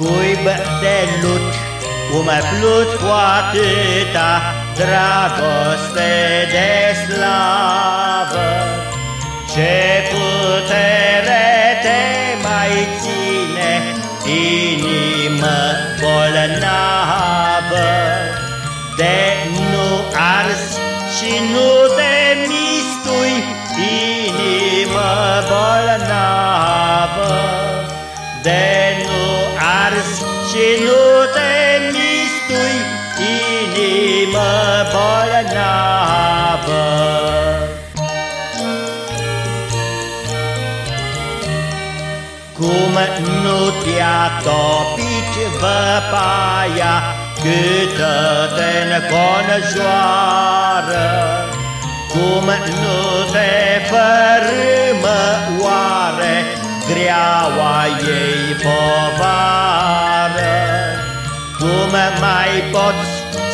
Cuib de lut, cum ai plut cu atâta dragoste de slavă. Ce putere te mai ține, inimă bolnavă, de nu ars și nu te și nu te mistui, inimă bolnavă. Cum nu te-a topit văpaia câtă te înconjoară, Cum nu te fărâmă oare greaua ei povară. Cum mai poți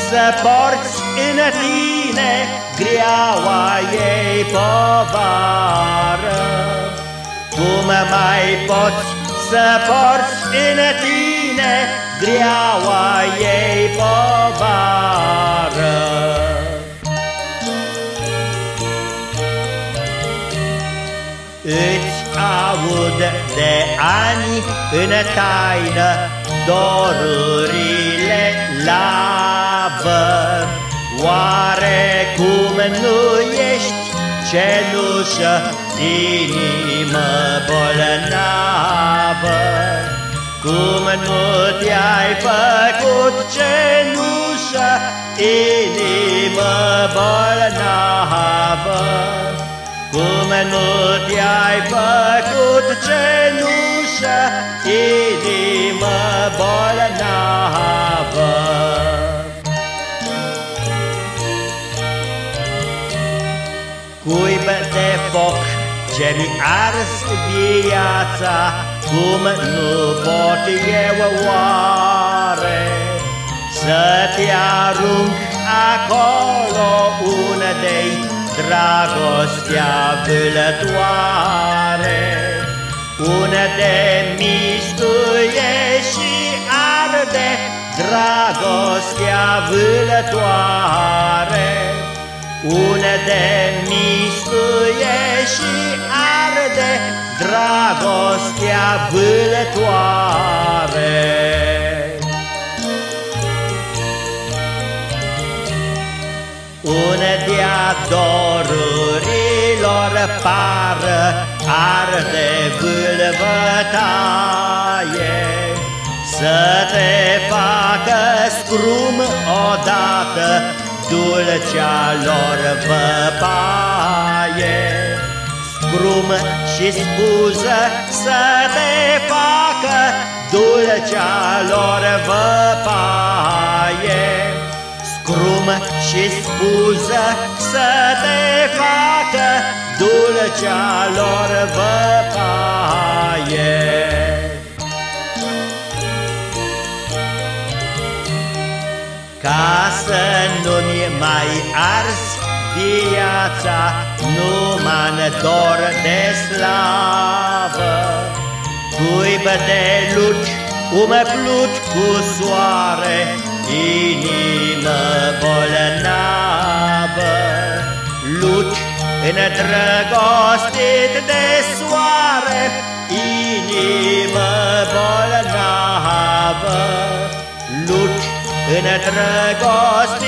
să porți în tine greaua ei povară? Cum mai poți să porți în tine greaua ei povară? Îți aud de ani în taină dorurile lavă. Oare cum nu ești cenușă, inimă bolnavă? Cum nu te-ai făcut cenușă, inimă bolnavă? Cum nu te-ai făcut cenușă, inimă Cuib de foc ce mi ars viața, Cum nu pot eu oare? Să te arunc acolo unde-i dragostea vâlătoare, unde mistuie și arde dragostea vâlătoare, unde mistuie și arde dragostea vâlătoare. Unde-a dorurilor pară arde vâlvătaie, Să te facă scrum odată dulcea lor văpaie. Scrum și spuză să te facă dulcea lor văpaie. Scrum și spuză să te facă dulcea lor văpaie. Ca să nu-mi mai ars viața numai dor de slavă, Cuibă de lut, umeplut cu soare, Inimă bolnavă, lut îndrăgostit de Petrăgoste